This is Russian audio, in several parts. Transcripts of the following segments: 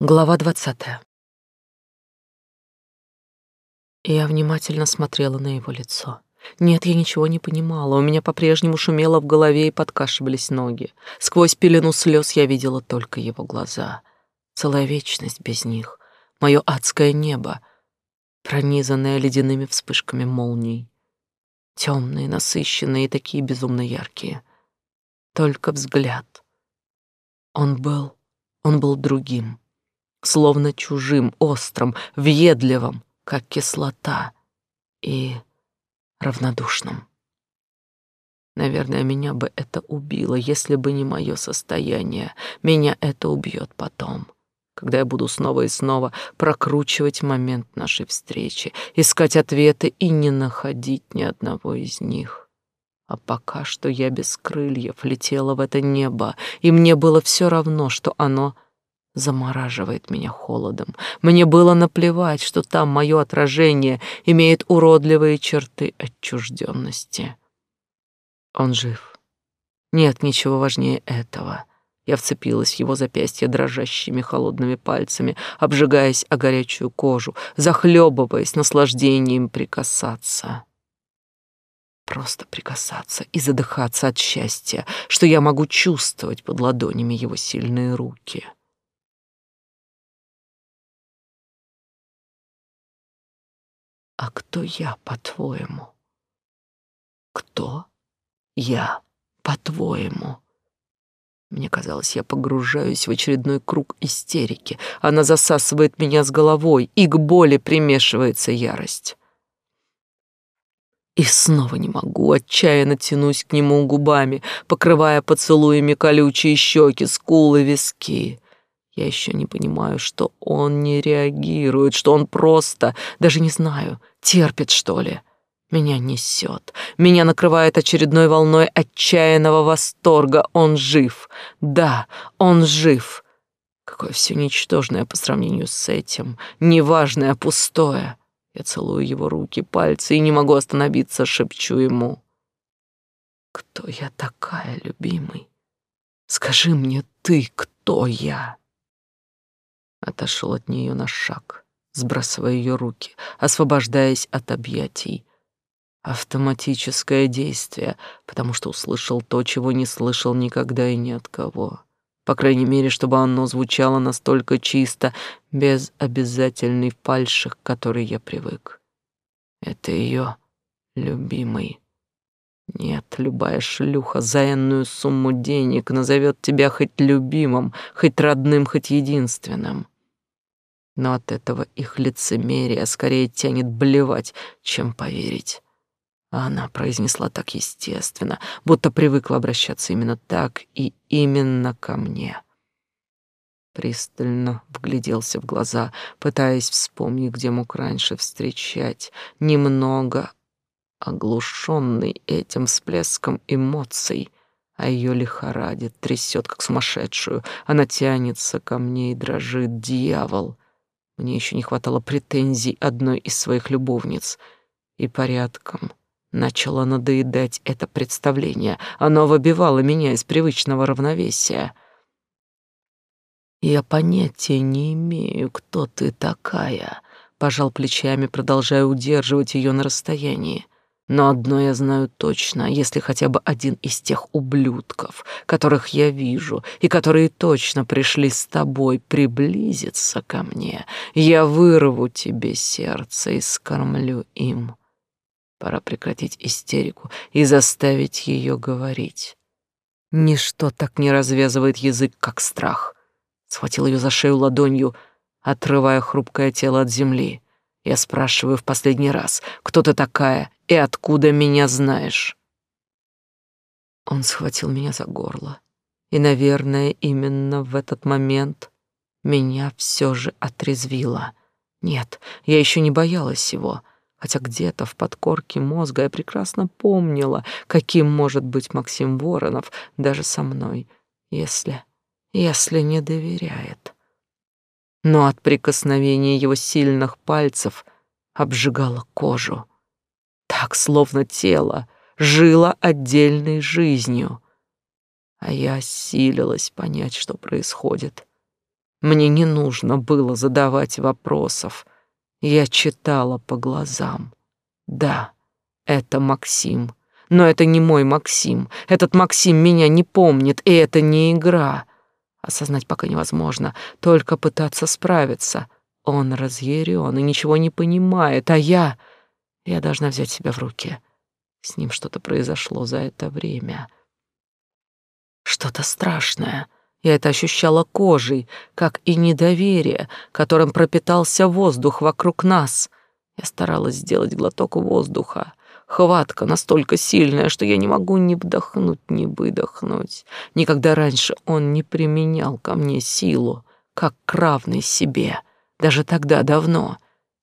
Глава двадцатая. Я внимательно смотрела на его лицо. Нет, я ничего не понимала. У меня по-прежнему шумело в голове и подкашивались ноги. Сквозь пелену слез я видела только его глаза. Целая вечность без них. Мое адское небо, пронизанное ледяными вспышками молний. Темные, насыщенные и такие безумно яркие. Только взгляд. Он был, он был другим словно чужим, острым, въедливым, как кислота, и равнодушным. Наверное, меня бы это убило, если бы не мое состояние. Меня это убьет потом, когда я буду снова и снова прокручивать момент нашей встречи, искать ответы и не находить ни одного из них. А пока что я без крыльев летела в это небо, и мне было все равно, что оно — замораживает меня холодом. Мне было наплевать, что там мое отражение имеет уродливые черты отчужденности. Он жив. Нет ничего важнее этого. Я вцепилась в его запястье дрожащими холодными пальцами, обжигаясь о горячую кожу, захлебываясь наслаждением прикасаться. Просто прикасаться и задыхаться от счастья, что я могу чувствовать под ладонями его сильные руки. А кто я, по-твоему? Кто я, по-твоему? Мне казалось, я погружаюсь в очередной круг истерики. Она засасывает меня с головой, и к боли примешивается ярость. И снова не могу, отчаянно тянусь к нему губами, покрывая поцелуями колючие щеки, скулы, виски. Я еще не понимаю, что он не реагирует, что он просто, даже не знаю, терпит, что ли. Меня несет, меня накрывает очередной волной отчаянного восторга. Он жив, да, он жив. Какое все ничтожное по сравнению с этим, неважное, пустое. Я целую его руки, пальцы и не могу остановиться, шепчу ему. Кто я такая, любимый? Скажи мне ты, кто я? Отошел от нее на шаг, сбрасывая ее руки, освобождаясь от объятий. Автоматическое действие, потому что услышал то, чего не слышал никогда и ни от кого. По крайней мере, чтобы оно звучало настолько чисто, без обязательной фальши, к которой я привык. Это ее любимый. Нет, любая шлюха за энную сумму денег назовет тебя хоть любимым, хоть родным, хоть единственным. Но от этого их лицемерия скорее тянет блевать, чем поверить. А она произнесла так естественно, будто привыкла обращаться именно так и именно ко мне. Пристально вгляделся в глаза, пытаясь вспомнить, где мог раньше встречать. Немного оглушенный этим всплеском эмоций, а ее лихорадит, трясет, как сумасшедшую. Она тянется ко мне и дрожит дьявол. Мне еще не хватало претензий одной из своих любовниц. И порядком начало надоедать это представление. Оно выбивало меня из привычного равновесия. «Я понятия не имею, кто ты такая», — пожал плечами, продолжая удерживать ее на расстоянии. Но одно я знаю точно, если хотя бы один из тех ублюдков, которых я вижу и которые точно пришли с тобой приблизиться ко мне, я вырву тебе сердце и скормлю им. Пора прекратить истерику и заставить ее говорить. Ничто так не развязывает язык, как страх. Схватил ее за шею ладонью, отрывая хрупкое тело от земли. Я спрашиваю в последний раз, кто ты такая и откуда меня знаешь?» Он схватил меня за горло, и, наверное, именно в этот момент меня все же отрезвило. Нет, я еще не боялась его, хотя где-то в подкорке мозга я прекрасно помнила, каким может быть Максим Воронов даже со мной, если... если не доверяет но от прикосновения его сильных пальцев обжигало кожу. Так, словно тело жило отдельной жизнью. А я осилилась понять, что происходит. Мне не нужно было задавать вопросов. Я читала по глазам. Да, это Максим. Но это не мой Максим. Этот Максим меня не помнит, и это не игра. Осознать пока невозможно, только пытаться справиться. Он разъярен и ничего не понимает, а я... Я должна взять себя в руки. С ним что-то произошло за это время. Что-то страшное. Я это ощущала кожей, как и недоверие, которым пропитался воздух вокруг нас. Я старалась сделать глоток воздуха. Хватка настолько сильная, что я не могу ни вдохнуть, ни выдохнуть. Никогда раньше он не применял ко мне силу, как к равной себе. Даже тогда, давно.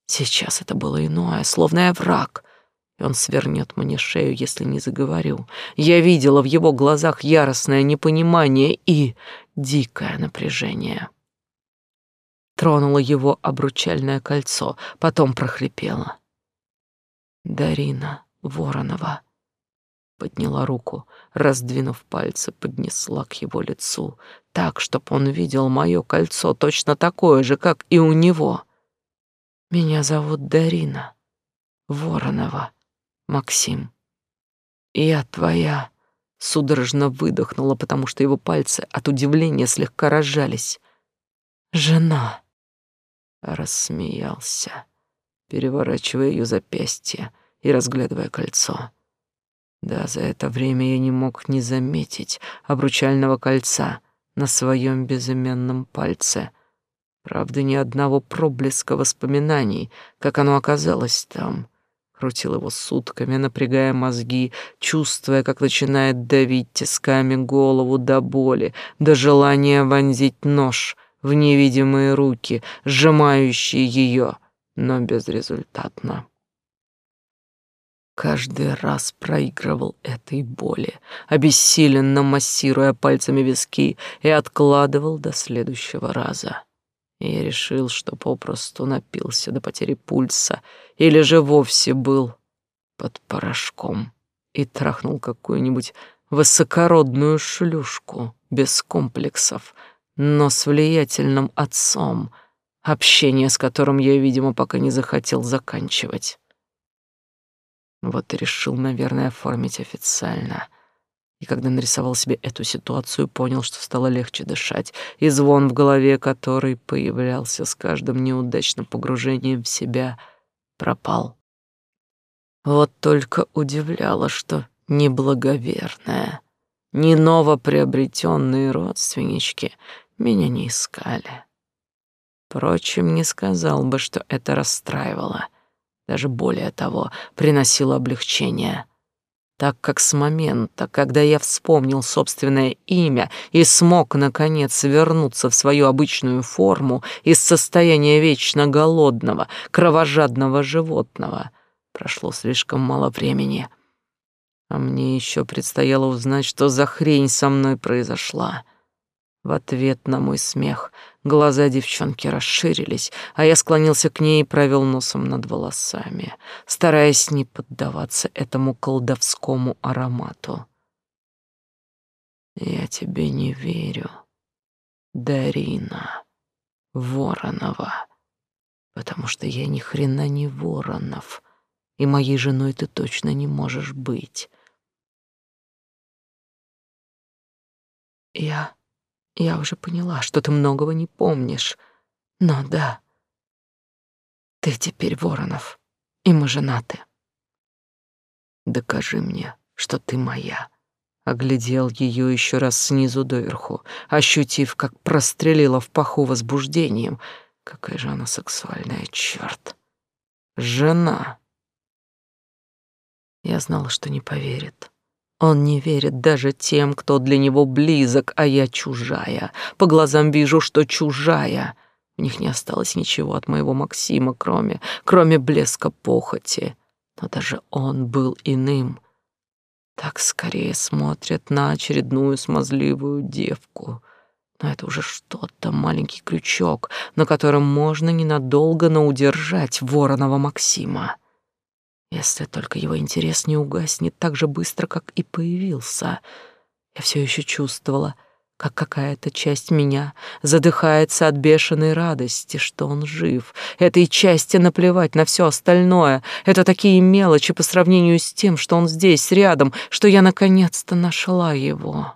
Сейчас это было иное, словно я враг, и он свернет мне шею, если не заговорю. Я видела в его глазах яростное непонимание и дикое напряжение. Тронула его обручальное кольцо, потом прохрипела. «Дарина Воронова». Подняла руку, раздвинув пальцы, поднесла к его лицу, так, чтоб он видел мое кольцо точно такое же, как и у него. «Меня зовут Дарина Воронова». Максим. Я твоя. Судорожно выдохнула, потому что его пальцы от удивления слегка разжались. Жена. Рассмеялся, переворачивая ее запястье и разглядывая кольцо. Да, за это время я не мог не заметить обручального кольца на своем безымянном пальце. Правда, ни одного проблеска воспоминаний, как оно оказалось там — Крутил его сутками, напрягая мозги, чувствуя, как начинает давить тисками голову до боли, до желания вонзить нож в невидимые руки, сжимающие ее, но безрезультатно. Каждый раз проигрывал этой боли, обессиленно массируя пальцами виски и откладывал до следующего раза. И я решил, что попросту напился до потери пульса. Или же вовсе был под порошком. И трахнул какую-нибудь высокородную шлюшку без комплексов, но с влиятельным отцом, общение с которым я, видимо, пока не захотел заканчивать. Вот и решил, наверное, оформить официально — и когда нарисовал себе эту ситуацию, понял, что стало легче дышать, и звон в голове, который появлялся с каждым неудачным погружением в себя, пропал. Вот только удивляло, что ни благоверная, ни новоприобретенные родственнички меня не искали. Впрочем, не сказал бы, что это расстраивало. Даже более того, приносило облегчение — так как с момента, когда я вспомнил собственное имя и смог, наконец, вернуться в свою обычную форму из состояния вечно голодного, кровожадного животного, прошло слишком мало времени. А мне еще предстояло узнать, что за хрень со мной произошла. В ответ на мой смех глаза девчонки расширились, а я склонился к ней и провел носом над волосами, стараясь не поддаваться этому колдовскому аромату. «Я тебе не верю, Дарина Воронова, потому что я ни хрена не Воронов, и моей женой ты точно не можешь быть». Я я уже поняла, что ты многого не помнишь. Но да, ты теперь Воронов, и мы женаты. Докажи мне, что ты моя. Оглядел ее еще раз снизу доверху, ощутив, как прострелила в паху возбуждением. Какая же она сексуальная, черт. Жена. Я знала, что не поверит. Он не верит даже тем, кто для него близок, а я чужая. По глазам вижу, что чужая. У них не осталось ничего от моего Максима, кроме, кроме блеска похоти. Но даже он был иным. Так скорее смотрят на очередную смазливую девку. Но это уже что-то, маленький крючок, на котором можно ненадолго, но удержать вороного Максима. Если только его интерес не угаснет так же быстро, как и появился. Я все еще чувствовала, как какая-то часть меня задыхается от бешеной радости, что он жив. Этой части наплевать на все остальное. Это такие мелочи по сравнению с тем, что он здесь, рядом, что я наконец-то нашла его.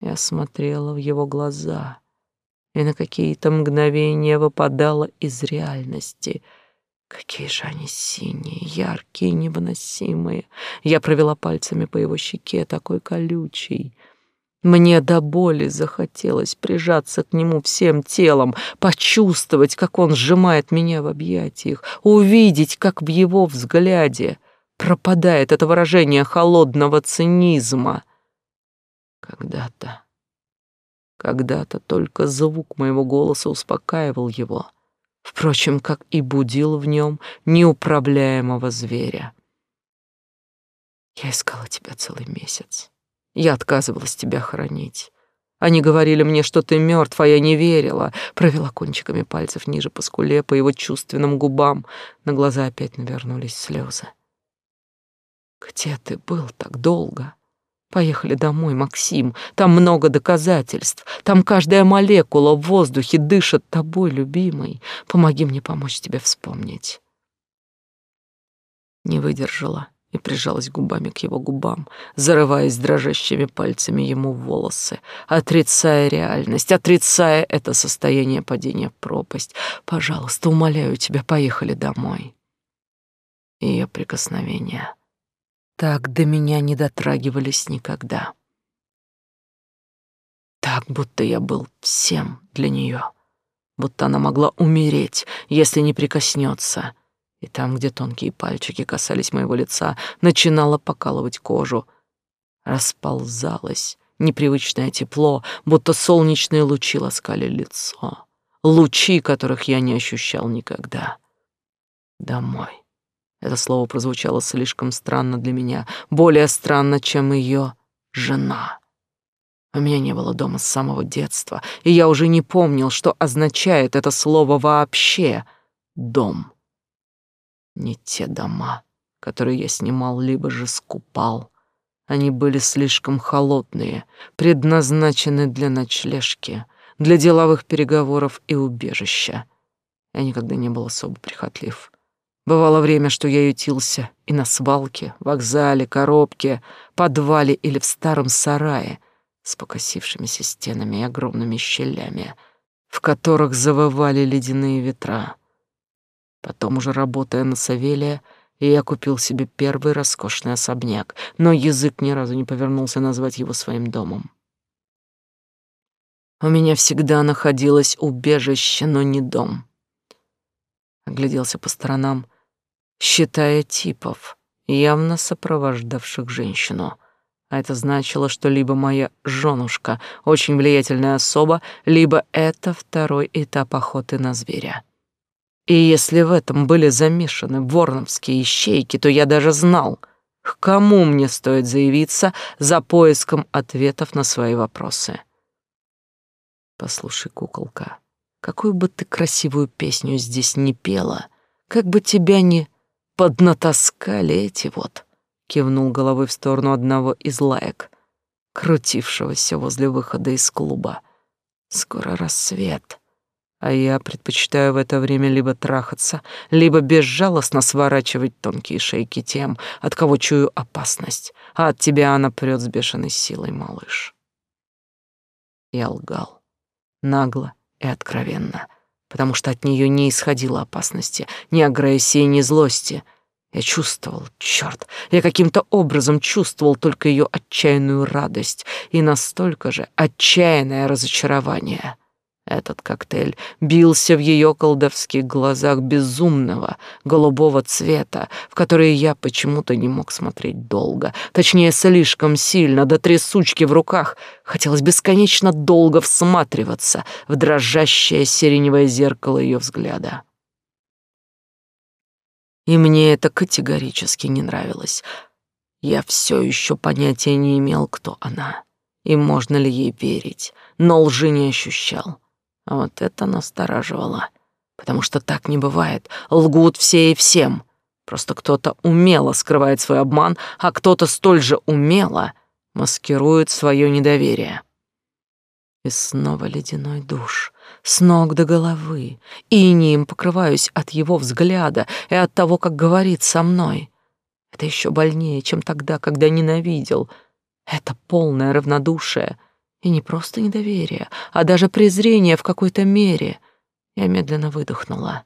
Я смотрела в его глаза и на какие-то мгновения выпадала из реальности. Какие же они синие, яркие, невыносимые. Я провела пальцами по его щеке, такой колючий. Мне до боли захотелось прижаться к нему всем телом, почувствовать, как он сжимает меня в объятиях, увидеть, как в его взгляде пропадает это выражение холодного цинизма. Когда-то, когда-то только звук моего голоса успокаивал его, впрочем, как и будил в нем неуправляемого зверя. Я искала тебя целый месяц. Я отказывалась тебя хоронить. Они говорили мне, что ты мертв, а я не верила. Провела кончиками пальцев ниже по скуле, по его чувственным губам. На глаза опять навернулись слезы. Где ты был так долго? Поехали домой, Максим. Там много доказательств. Там каждая молекула в воздухе дышит тобой, любимый. Помоги мне помочь тебе вспомнить. Не выдержала и прижалась губами к его губам, зарываясь дрожащими пальцами ему в волосы, отрицая реальность, отрицая это состояние падения в пропасть. «Пожалуйста, умоляю тебя, поехали домой». Ее прикосновения так до меня не дотрагивались никогда. Так, будто я был всем для нее, будто она могла умереть, если не прикоснется — и там, где тонкие пальчики касались моего лица, начинало покалывать кожу. Расползалось непривычное тепло, будто солнечные лучи ласкали лицо. Лучи, которых я не ощущал никогда. Домой. Это слово прозвучало слишком странно для меня, более странно, чем ее жена. У меня не было дома с самого детства, и я уже не помнил, что означает это слово вообще «дом» не те дома, которые я снимал, либо же скупал. Они были слишком холодные, предназначены для ночлежки, для деловых переговоров и убежища. Я никогда не был особо прихотлив. Бывало время, что я ютился и на свалке, вокзале, коробке, подвале или в старом сарае с покосившимися стенами и огромными щелями, в которых завывали ледяные ветра. Потом уже работая на Савелия, я купил себе первый роскошный особняк, но язык ни разу не повернулся назвать его своим домом. У меня всегда находилось убежище, но не дом. Огляделся по сторонам, считая типов, явно сопровождавших женщину. А это значило, что либо моя женушка, очень влиятельная особа, либо это второй этап охоты на зверя. И если в этом были замешаны ворновские ищейки, то я даже знал, к кому мне стоит заявиться за поиском ответов на свои вопросы. Послушай, куколка, какую бы ты красивую песню здесь не пела, как бы тебя не поднатаскали эти вот, кивнул головой в сторону одного из лаек, крутившегося возле выхода из клуба. Скоро рассвет а я предпочитаю в это время либо трахаться, либо безжалостно сворачивать тонкие шейки тем, от кого чую опасность, а от тебя она прет с бешеной силой, малыш. Я лгал, нагло и откровенно, потому что от нее не исходило опасности, ни агрессии, ни злости. Я чувствовал, черт, я каким-то образом чувствовал только ее отчаянную радость и настолько же отчаянное разочарование — этот коктейль бился в ее колдовских глазах безумного голубого цвета, в которые я почему-то не мог смотреть долго, точнее, слишком сильно, до трясучки в руках. Хотелось бесконечно долго всматриваться в дрожащее сиреневое зеркало ее взгляда. И мне это категорически не нравилось. Я все еще понятия не имел, кто она, и можно ли ей верить, но лжи не ощущал. А вот это настораживало, потому что так не бывает. Лгут все и всем. Просто кто-то умело скрывает свой обман, а кто-то столь же умело маскирует свое недоверие. И снова ледяной душ, с ног до головы, и инием покрываюсь от его взгляда и от того, как говорит со мной. Это еще больнее, чем тогда, когда ненавидел. Это полное равнодушие, и не просто недоверие, а даже презрение в какой-то мере. Я медленно выдохнула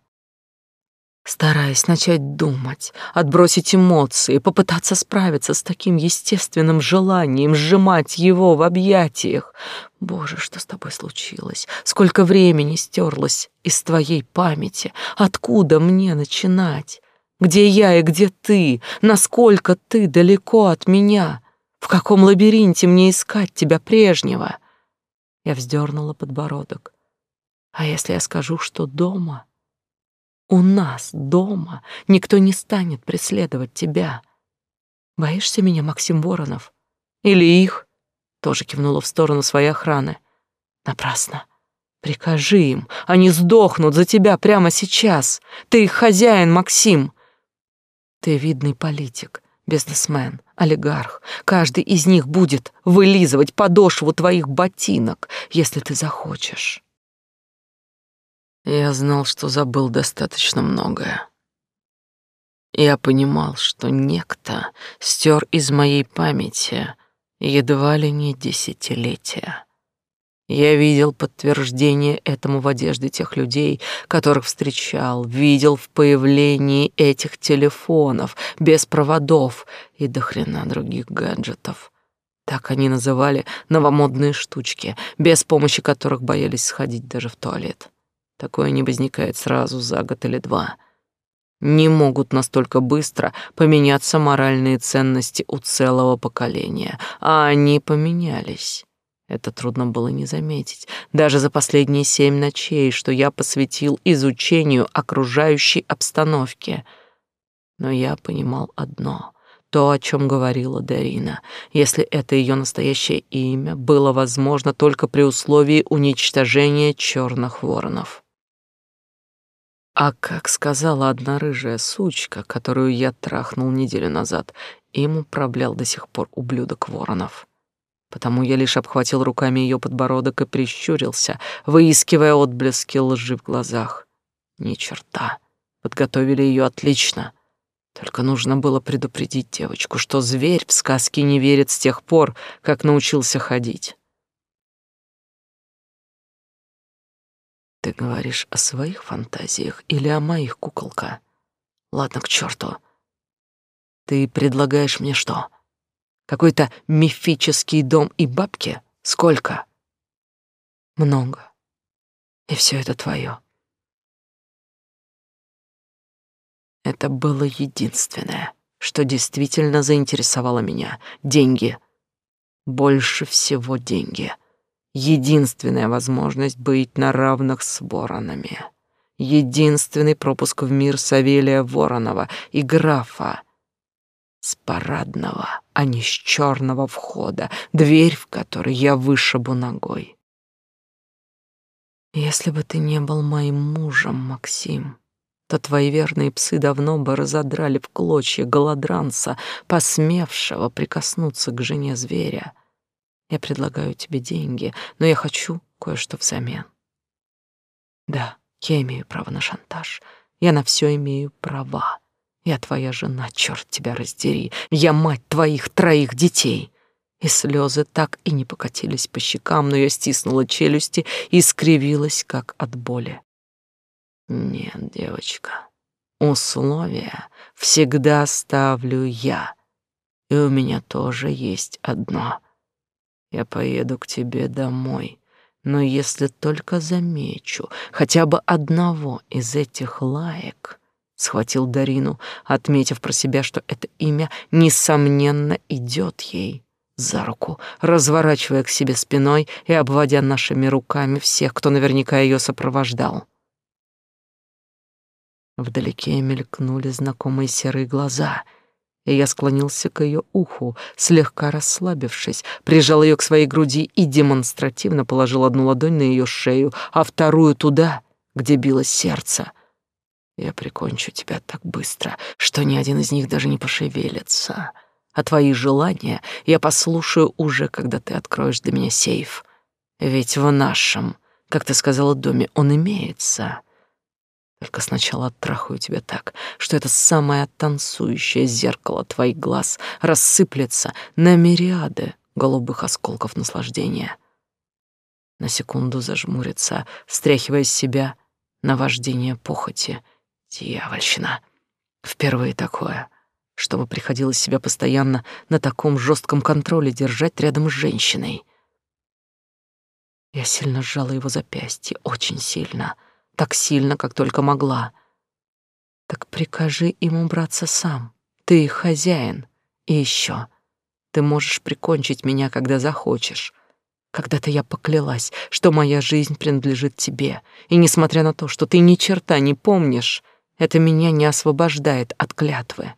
стараясь начать думать, отбросить эмоции, попытаться справиться с таким естественным желанием сжимать его в объятиях. Боже, что с тобой случилось? Сколько времени стерлось из твоей памяти? Откуда мне начинать? Где я и где ты? Насколько ты далеко от меня? В каком лабиринте мне искать тебя прежнего? Я вздернула подбородок. А если я скажу, что дома? У нас дома никто не станет преследовать тебя. Боишься меня, Максим Воронов? Или их? Тоже кивнула в сторону своей охраны. Напрасно. Прикажи им, они сдохнут за тебя прямо сейчас. Ты их хозяин, Максим. Ты видный политик, бизнесмен, олигарх. Каждый из них будет вылизывать подошву твоих ботинок, если ты захочешь. Я знал, что забыл достаточно многое. Я понимал, что некто стер из моей памяти едва ли не десятилетия. Я видел подтверждение этому в одежде тех людей, которых встречал, видел в появлении этих телефонов без проводов и до хрена других гаджетов. Так они называли новомодные штучки, без помощи которых боялись сходить даже в туалет. Такое не возникает сразу за год или два. Не могут настолько быстро поменяться моральные ценности у целого поколения, а они поменялись. Это трудно было не заметить, даже за последние семь ночей, что я посвятил изучению окружающей обстановки. Но я понимал одно — то, о чем говорила Дарина, если это ее настоящее имя, было возможно только при условии уничтожения черных воронов. А как сказала одна рыжая сучка, которую я трахнул неделю назад, им управлял до сих пор ублюдок Воронов. Потому я лишь обхватил руками ее подбородок и прищурился, выискивая отблески лжи в глазах. Ни черта. Подготовили ее отлично. Только нужно было предупредить девочку, что зверь в сказки не верит с тех пор, как научился ходить. Ты говоришь о своих фантазиях или о моих, куколка? Ладно, к черту. Ты предлагаешь мне что? Какой-то мифический дом и бабки? Сколько? Много. И все это твое. Это было единственное, что действительно заинтересовало меня. Деньги. Больше всего деньги. — единственная возможность быть на равных с воронами. Единственный пропуск в мир Савелия Воронова и графа. С парадного, а не с черного входа, дверь в которой я вышибу ногой. Если бы ты не был моим мужем, Максим, то твои верные псы давно бы разодрали в клочья голодранца, посмевшего прикоснуться к жене зверя. Я предлагаю тебе деньги, но я хочу кое-что взамен. Да, я имею право на шантаж. Я на все имею права. Я твоя жена, черт тебя раздери. Я мать твоих троих детей. И слезы так и не покатились по щекам, но я стиснула челюсти и скривилась, как от боли. Нет, девочка, условия всегда ставлю я. И у меня тоже есть одно — я поеду к тебе домой. Но если только замечу хотя бы одного из этих лаек, схватил Дарину, отметив про себя, что это имя несомненно идет ей за руку, разворачивая к себе спиной и обводя нашими руками всех, кто наверняка ее сопровождал. Вдалеке мелькнули знакомые серые глаза — и я склонился к ее уху, слегка расслабившись, прижал ее к своей груди и демонстративно положил одну ладонь на ее шею, а вторую туда, где билось сердце. Я прикончу тебя так быстро, что ни один из них даже не пошевелится. А твои желания я послушаю уже, когда ты откроешь для меня сейф. Ведь в нашем, как ты сказала, доме он имеется. Только сначала оттрахаю тебя так, что это самое танцующее зеркало твоих глаз рассыплется на мириады голубых осколков наслаждения. На секунду зажмурится, стряхивая с себя наваждение похоти. Дьявольщина. Впервые такое, чтобы приходилось себя постоянно на таком жестком контроле держать рядом с женщиной. Я сильно сжала его запястье, очень сильно — так сильно, как только могла. Так прикажи им убраться сам. Ты хозяин. И еще, ты можешь прикончить меня, когда захочешь. Когда-то я поклялась, что моя жизнь принадлежит тебе, и несмотря на то, что ты ни черта не помнишь, это меня не освобождает от клятвы.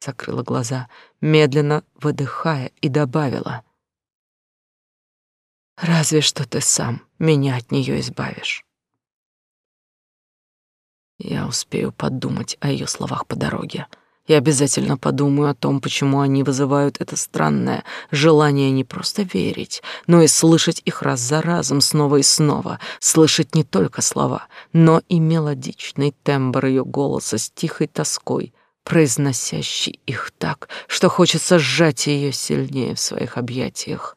Закрыла глаза, медленно выдыхая, и добавила: Разве что ты сам меня от нее избавишь. Я успею подумать о ее словах по дороге. Я обязательно подумаю о том, почему они вызывают это странное желание не просто верить, но и слышать их раз за разом снова и снова, слышать не только слова, но и мелодичный тембр ее голоса с тихой тоской, произносящий их так, что хочется сжать ее сильнее в своих объятиях.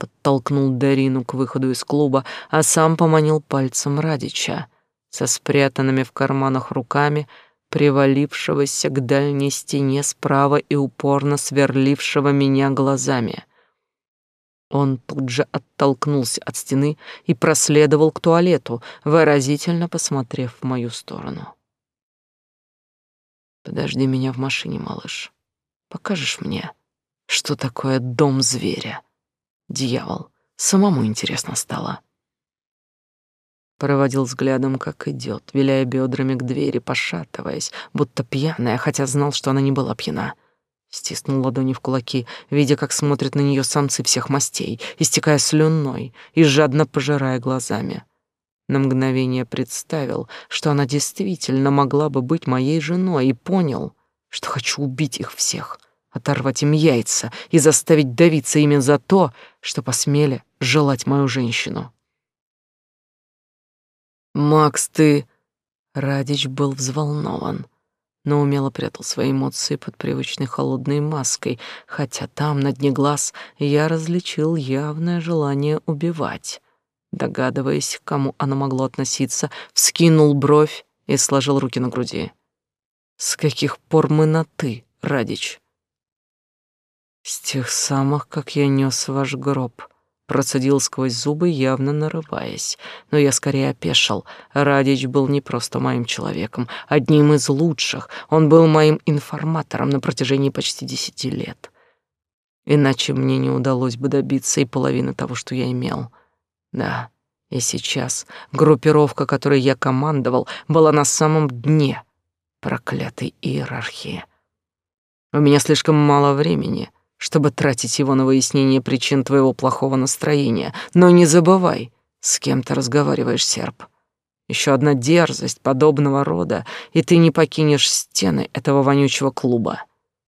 Подтолкнул Дарину к выходу из клуба, а сам поманил пальцем Радича — со спрятанными в карманах руками, привалившегося к дальней стене справа и упорно сверлившего меня глазами. Он тут же оттолкнулся от стены и проследовал к туалету, выразительно посмотрев в мою сторону. «Подожди меня в машине, малыш. Покажешь мне, что такое дом зверя? Дьявол, самому интересно стало» проводил взглядом, как идет, виляя бедрами к двери, пошатываясь, будто пьяная, хотя знал, что она не была пьяна. Стиснул ладони в кулаки, видя, как смотрят на нее самцы всех мастей, истекая слюной и жадно пожирая глазами. На мгновение представил, что она действительно могла бы быть моей женой, и понял, что хочу убить их всех, оторвать им яйца и заставить давиться ими за то, что посмели желать мою женщину. «Макс, ты...» Радич был взволнован, но умело прятал свои эмоции под привычной холодной маской, хотя там, на дне глаз, я различил явное желание убивать. Догадываясь, к кому оно могло относиться, вскинул бровь и сложил руки на груди. «С каких пор мы на «ты», Радич?» «С тех самых, как я нес ваш гроб», Процедил сквозь зубы, явно нарываясь. Но я скорее опешил. Радич был не просто моим человеком, одним из лучших. Он был моим информатором на протяжении почти десяти лет. Иначе мне не удалось бы добиться и половины того, что я имел. Да, и сейчас группировка, которой я командовал, была на самом дне проклятой иерархии. У меня слишком мало времени — чтобы тратить его на выяснение причин твоего плохого настроения. Но не забывай, с кем ты разговариваешь, серп. Еще одна дерзость подобного рода, и ты не покинешь стены этого вонючего клуба.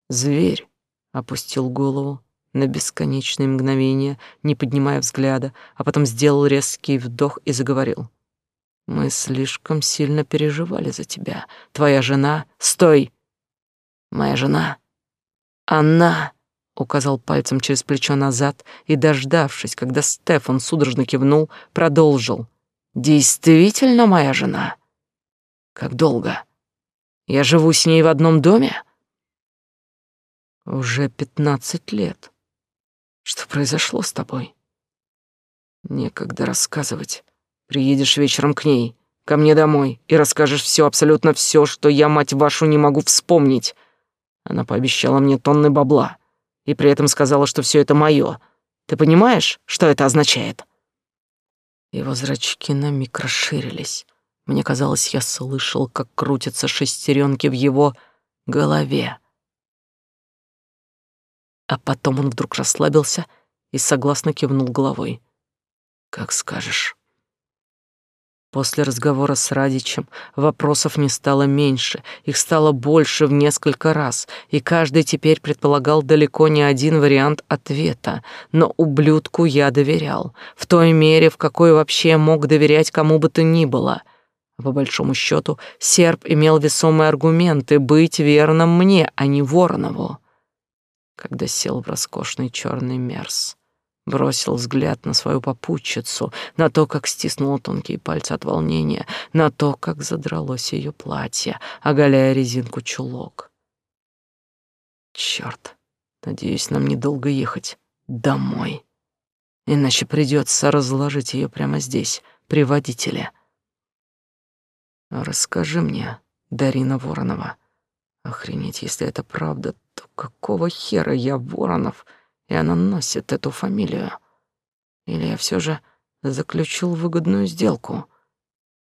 Зверь опустил голову на бесконечные мгновения, не поднимая взгляда, а потом сделал резкий вдох и заговорил. Мы слишком сильно переживали за тебя. Твоя жена... Стой! Моя жена... Она указал пальцем через плечо назад и, дождавшись, когда Стефан судорожно кивнул, продолжил. «Действительно моя жена? Как долго? Я живу с ней в одном доме?» «Уже пятнадцать лет. Что произошло с тобой?» «Некогда рассказывать. Приедешь вечером к ней, ко мне домой, и расскажешь все, абсолютно все, что я, мать вашу, не могу вспомнить. Она пообещала мне тонны бабла» и при этом сказала, что все это мое. Ты понимаешь, что это означает?» Его зрачки на миг расширились. Мне казалось, я слышал, как крутятся шестеренки в его голове. А потом он вдруг расслабился и согласно кивнул головой. «Как скажешь». После разговора с Радичем вопросов не стало меньше, их стало больше в несколько раз, и каждый теперь предполагал далеко не один вариант ответа, но ублюдку я доверял, в той мере, в какой вообще мог доверять кому бы то ни было. По большому счету, серб имел весомые аргументы быть верным мне, а не Воронову. Когда сел в роскошный черный мерз бросил взгляд на свою попутчицу, на то, как стиснула тонкие пальцы от волнения, на то, как задралось ее платье, оголяя резинку чулок. Черт, надеюсь, нам недолго ехать домой. Иначе придется разложить ее прямо здесь, при водителе. Расскажи мне, Дарина Воронова. Охренеть, если это правда, то какого хера я Воронов — и она носит эту фамилию. Или я все же заключил выгодную сделку?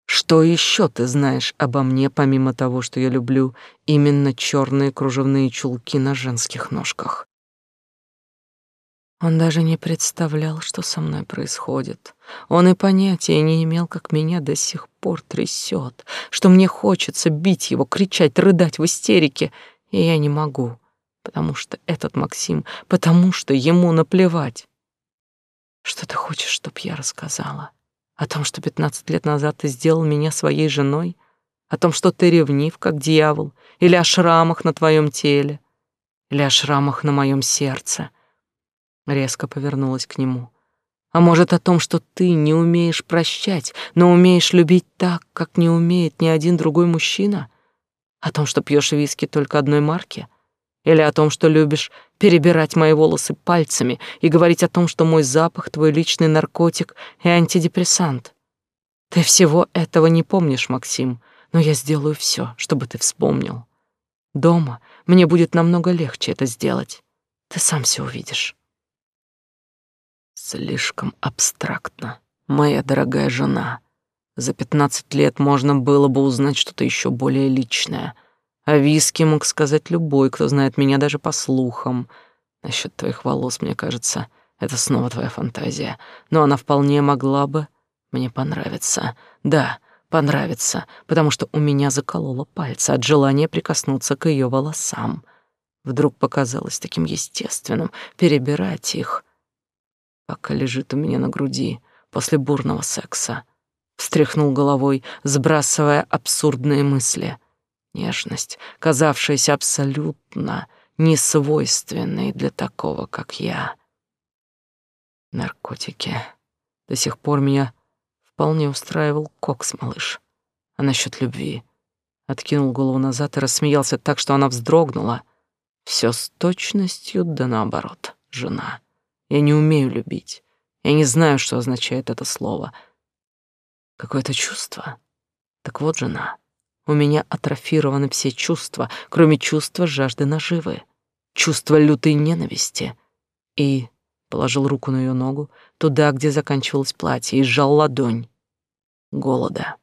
Что еще ты знаешь обо мне, помимо того, что я люблю именно черные кружевные чулки на женских ножках? Он даже не представлял, что со мной происходит. Он и понятия не имел, как меня до сих пор трясет, что мне хочется бить его, кричать, рыдать в истерике, и я не могу потому что этот Максим, потому что ему наплевать. Что ты хочешь, чтоб я рассказала? О том, что пятнадцать лет назад ты сделал меня своей женой? О том, что ты ревнив, как дьявол? Или о шрамах на твоем теле? Или о шрамах на моем сердце? Резко повернулась к нему. А может, о том, что ты не умеешь прощать, но умеешь любить так, как не умеет ни один другой мужчина? О том, что пьешь виски только одной марки — или о том, что любишь перебирать мои волосы пальцами и говорить о том, что мой запах — твой личный наркотик и антидепрессант. Ты всего этого не помнишь, Максим, но я сделаю все, чтобы ты вспомнил. Дома мне будет намного легче это сделать. Ты сам все увидишь. Слишком абстрактно, моя дорогая жена. За пятнадцать лет можно было бы узнать что-то еще более личное — о виске мог сказать любой, кто знает меня даже по слухам. Насчет твоих волос, мне кажется, это снова твоя фантазия. Но она вполне могла бы мне понравиться. Да, понравиться, потому что у меня закололо пальцы от желания прикоснуться к ее волосам. Вдруг показалось таким естественным перебирать их, пока лежит у меня на груди после бурного секса. Встряхнул головой, сбрасывая абсурдные мысли — нежность, казавшаяся абсолютно несвойственной для такого, как я. Наркотики. До сих пор меня вполне устраивал кокс, малыш. А насчет любви? Откинул голову назад и рассмеялся так, что она вздрогнула. Все с точностью да наоборот, жена. Я не умею любить. Я не знаю, что означает это слово. Какое-то чувство. Так вот, жена, у меня атрофированы все чувства, кроме чувства жажды наживы, чувства лютой ненависти. И положил руку на ее ногу, туда, где заканчивалось платье, и сжал ладонь. Голода.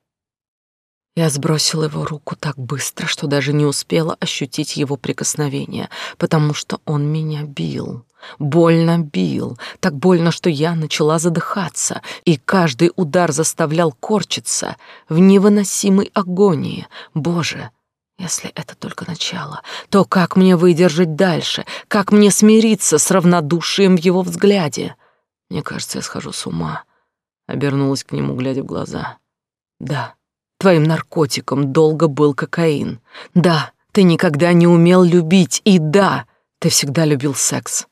Я сбросила его руку так быстро, что даже не успела ощутить его прикосновение, потому что он меня бил. Больно бил, так больно, что я начала задыхаться, и каждый удар заставлял корчиться в невыносимой агонии. Боже, если это только начало, то как мне выдержать дальше? Как мне смириться с равнодушием в его взгляде? Мне кажется, я схожу с ума. Обернулась к нему, глядя в глаза. Да, твоим наркотиком долго был кокаин. Да, ты никогда не умел любить, и да, ты всегда любил секс.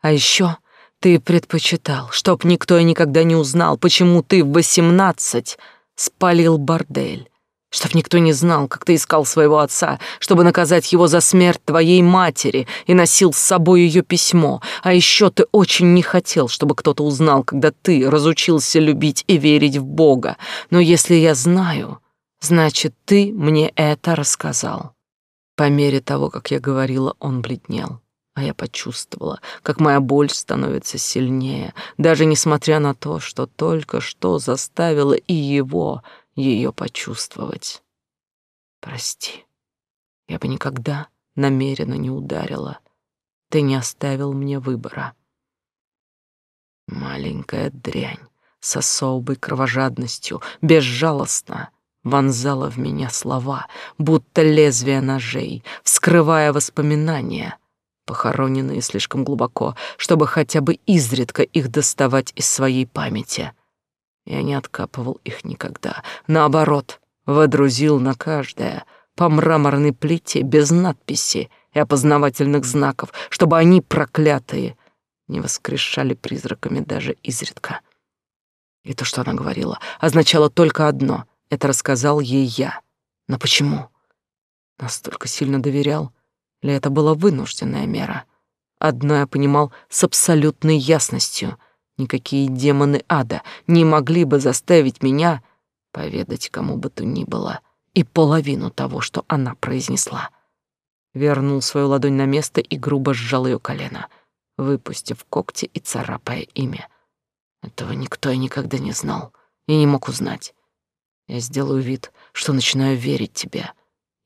А еще ты предпочитал, чтоб никто и никогда не узнал, почему ты в восемнадцать спалил бордель. Чтоб никто не знал, как ты искал своего отца, чтобы наказать его за смерть твоей матери и носил с собой ее письмо. А еще ты очень не хотел, чтобы кто-то узнал, когда ты разучился любить и верить в Бога. Но если я знаю, значит, ты мне это рассказал. По мере того, как я говорила, он бледнел а я почувствовала, как моя боль становится сильнее, даже несмотря на то, что только что заставила и его ее почувствовать. Прости, я бы никогда намеренно не ударила. Ты не оставил мне выбора. Маленькая дрянь, с особой кровожадностью, безжалостно вонзала в меня слова, будто лезвия ножей, вскрывая воспоминания, похороненные слишком глубоко, чтобы хотя бы изредка их доставать из своей памяти. Я не откапывал их никогда, наоборот, водрузил на каждое по мраморной плите без надписи и опознавательных знаков, чтобы они, проклятые, не воскрешали призраками даже изредка. И то, что она говорила, означало только одно — это рассказал ей я. Но почему? Настолько сильно доверял? Или это была вынужденная мера? Одно я понимал с абсолютной ясностью. Никакие демоны ада не могли бы заставить меня поведать кому бы то ни было и половину того, что она произнесла. Вернул свою ладонь на место и грубо сжал ее колено, выпустив когти и царапая имя. Этого никто и никогда не знал и не мог узнать. Я сделаю вид, что начинаю верить тебе,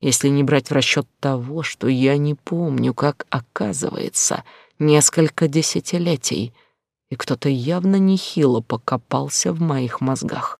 если не брать в расчет того, что я не помню, как оказывается, несколько десятилетий, и кто-то явно нехило покопался в моих мозгах.